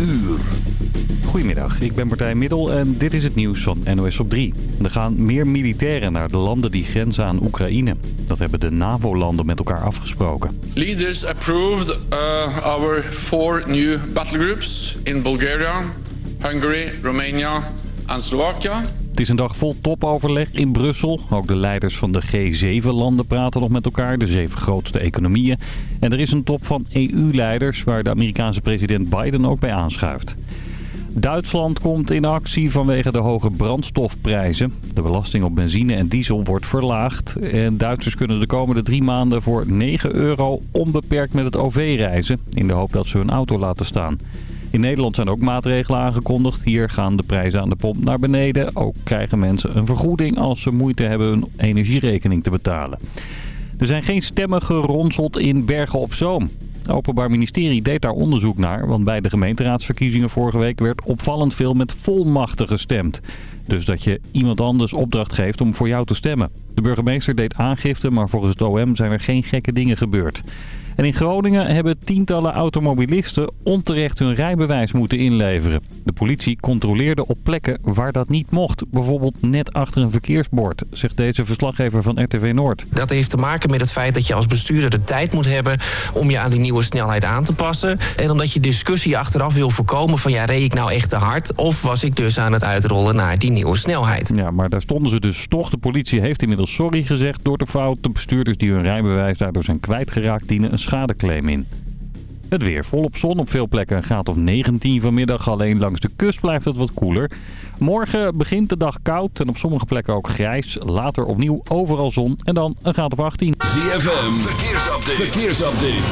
uur. Goedemiddag, ik ben Martijn Middel en dit is het nieuws van NOS op 3. Er gaan meer militairen naar de landen die grenzen aan Oekraïne. Dat hebben de NAVO-landen met elkaar afgesproken. Leaders approved uh, our four new battle groups in Bulgaria, Hungary, Romania en Slovakia. Het is een dag vol topoverleg in Brussel. Ook de leiders van de G7-landen praten nog met elkaar, de zeven grootste economieën. En er is een top van EU-leiders waar de Amerikaanse president Biden ook bij aanschuift. Duitsland komt in actie vanwege de hoge brandstofprijzen. De belasting op benzine en diesel wordt verlaagd. En Duitsers kunnen de komende drie maanden voor 9 euro onbeperkt met het OV reizen. In de hoop dat ze hun auto laten staan. In Nederland zijn ook maatregelen aangekondigd. Hier gaan de prijzen aan de pomp naar beneden. Ook krijgen mensen een vergoeding als ze moeite hebben hun energierekening te betalen. Er zijn geen stemmen geronseld in Bergen op Zoom. Het Openbaar Ministerie deed daar onderzoek naar, want bij de gemeenteraadsverkiezingen vorige week werd opvallend veel met volmachten gestemd. Dus dat je iemand anders opdracht geeft om voor jou te stemmen. De burgemeester deed aangifte, maar volgens het OM zijn er geen gekke dingen gebeurd. En in Groningen hebben tientallen automobilisten onterecht hun rijbewijs moeten inleveren. De politie controleerde op plekken waar dat niet mocht. Bijvoorbeeld net achter een verkeersbord, zegt deze verslaggever van RTV Noord. Dat heeft te maken met het feit dat je als bestuurder de tijd moet hebben om je aan die nieuwe snelheid aan te passen. En omdat je discussie achteraf wil voorkomen van ja, reed ik nou echt te hard? Of was ik dus aan het uitrollen naar die nieuwe snelheid? Ja, maar daar stonden ze dus toch. De politie heeft inmiddels sorry gezegd door de fout. De bestuurders die hun rijbewijs daardoor zijn kwijtgeraakt dienen een schadeclaim in. Het weer volop zon op veel plekken een graad of 19 vanmiddag. Alleen langs de kust blijft het wat koeler. Morgen begint de dag koud en op sommige plekken ook grijs. Later opnieuw overal zon en dan een graad of 18. ZFM, verkeersupdate. verkeersupdate.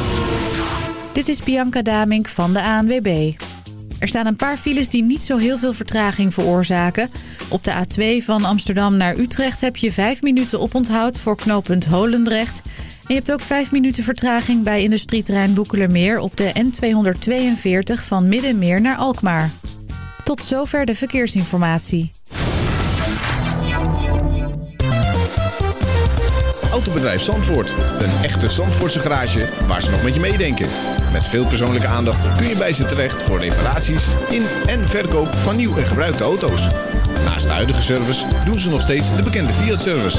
Dit is Bianca Damink van de ANWB. Er staan een paar files die niet zo heel veel vertraging veroorzaken. Op de A2 van Amsterdam naar Utrecht heb je 5 minuten oponthoud voor knooppunt Holendrecht... En je hebt ook 5 minuten vertraging bij industrieterrein Boekelermeer op de N242 van Middenmeer naar Alkmaar. Tot zover de verkeersinformatie. Autobedrijf Zandvoort. Een echte Zandvoortse garage waar ze nog met je meedenken. Met veel persoonlijke aandacht kun je bij ze terecht voor reparaties in en verkoop van nieuw en gebruikte auto's. Naast de huidige service doen ze nog steeds de bekende Fiat-service.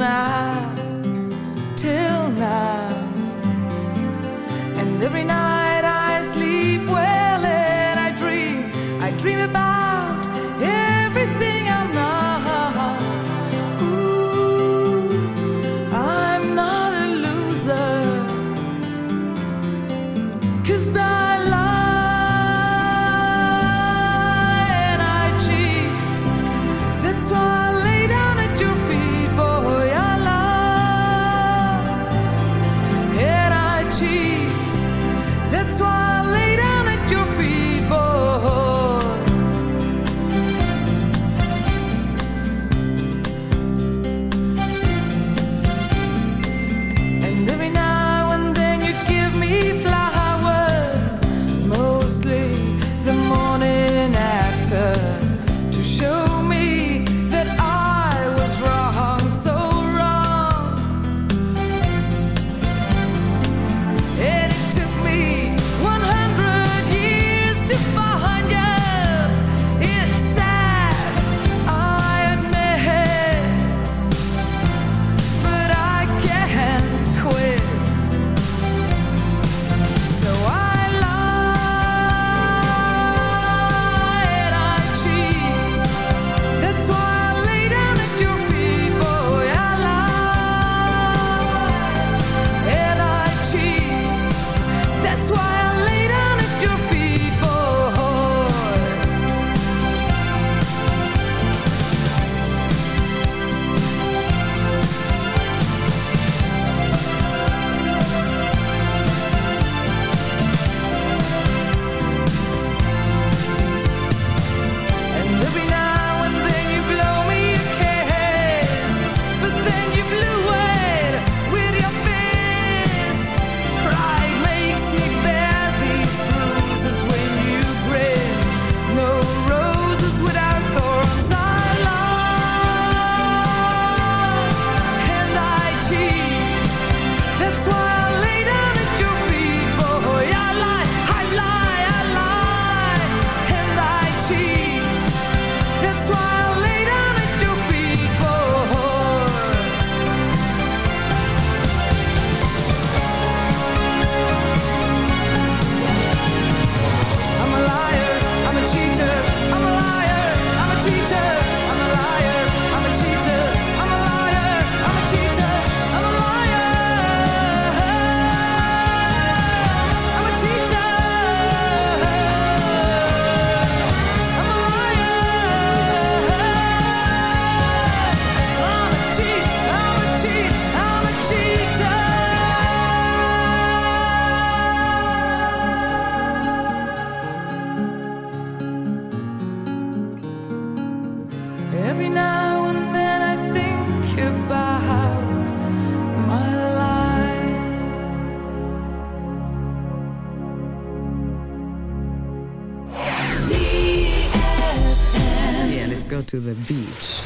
to the beach.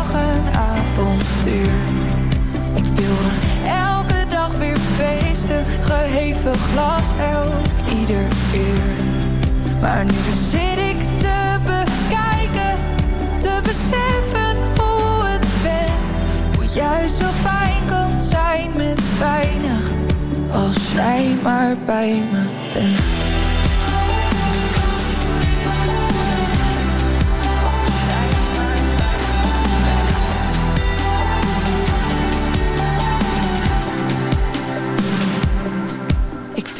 geheven glas elk ieder uur. Maar nu zit ik te bekijken, te beseffen hoe het bent. Hoe juist zo fijn kan zijn met weinig, als jij maar bij me bent.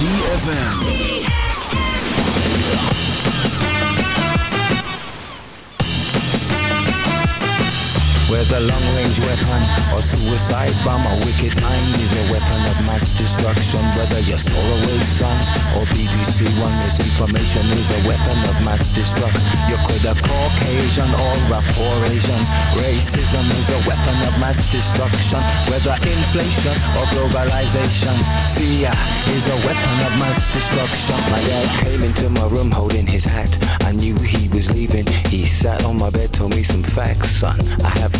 ZFM. Whether long-range weapon or suicide bomb, a wicked mind is a weapon of mass destruction. Whether you're Solarway Sun or BBC One, misinformation is a weapon of mass destruction. You could have Caucasian or a Asian. Racism is a weapon of mass destruction. Whether inflation or globalization, fear is a weapon of mass destruction. My dad came into my room holding his hat. I knew he was leaving. He sat on my bed, told me some facts, son. I have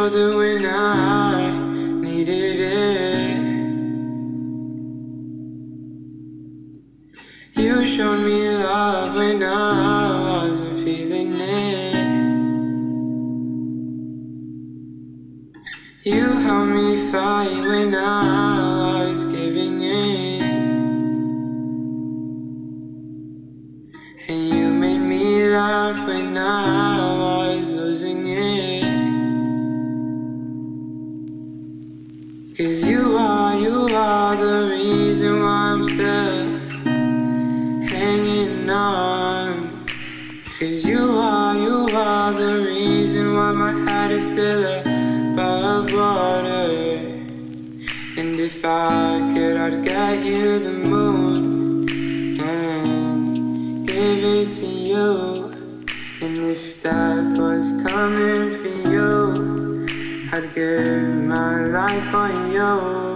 know the the moon and give it to you. And if death was coming for you. I'd give my life on you.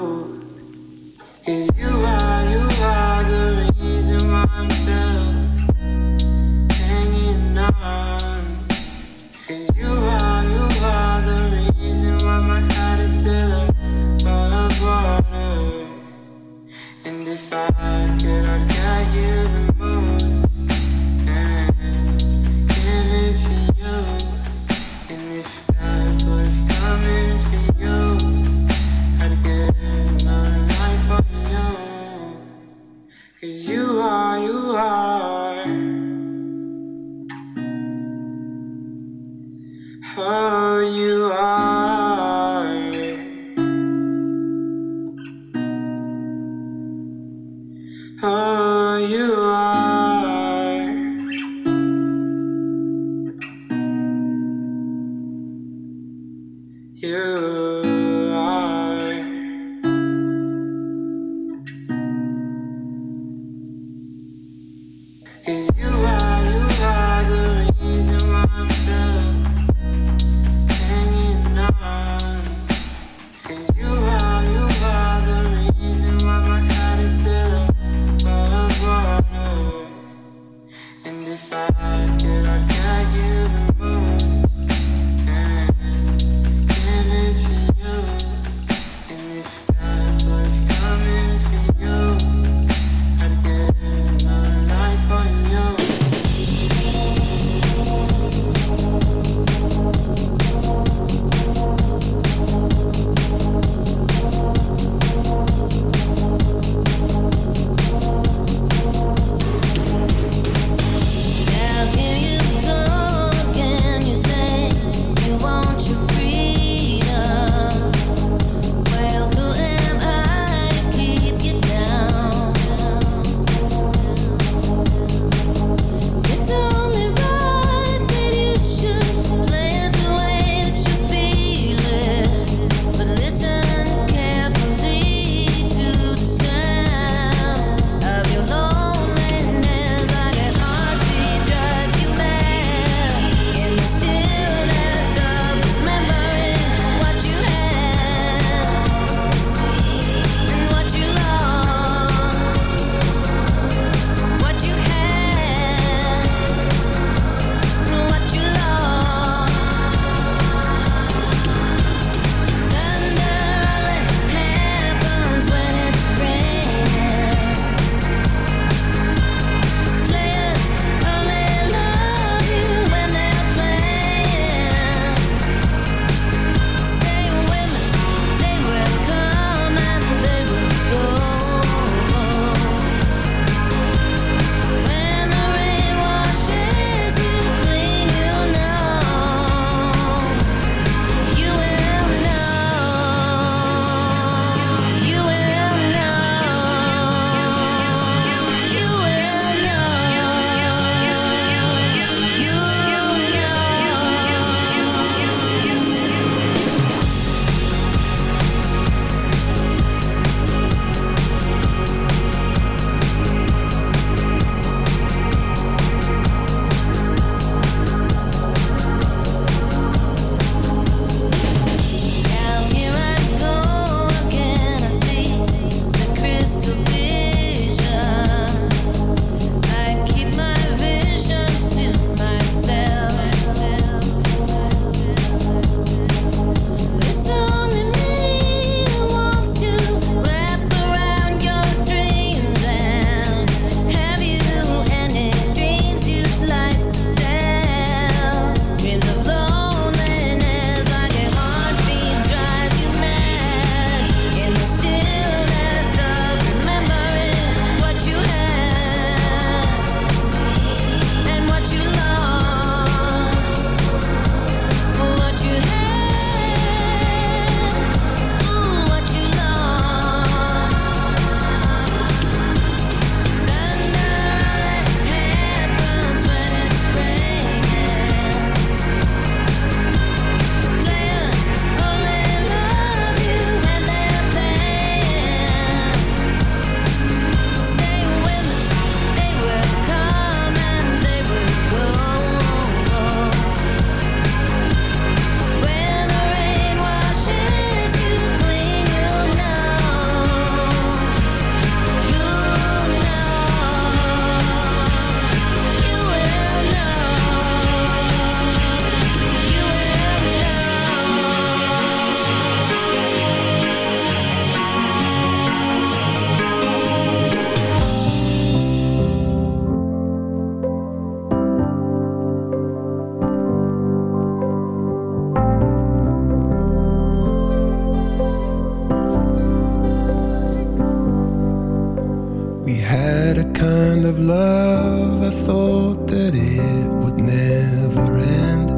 quite a kind of love. I thought that it would never end.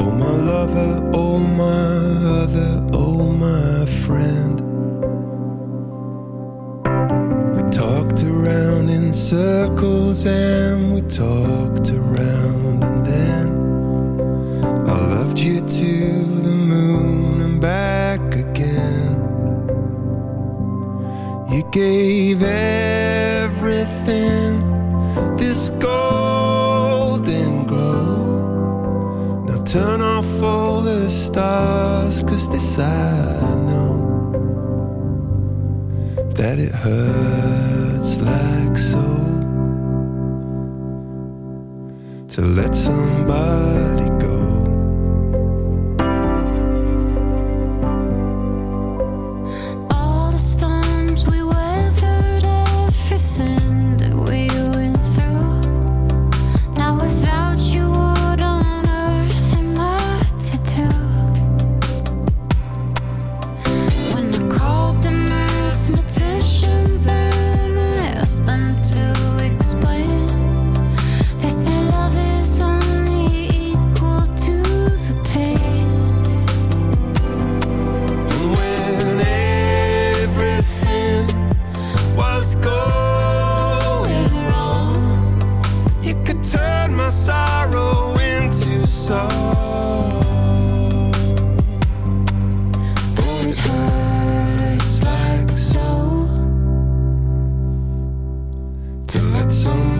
Oh, my lover, oh, my other, oh, my friend. We talked around in circles and we talked around, and then I loved you to the moon and back again. You gave I know that it hurts. Some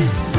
just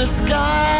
the sky.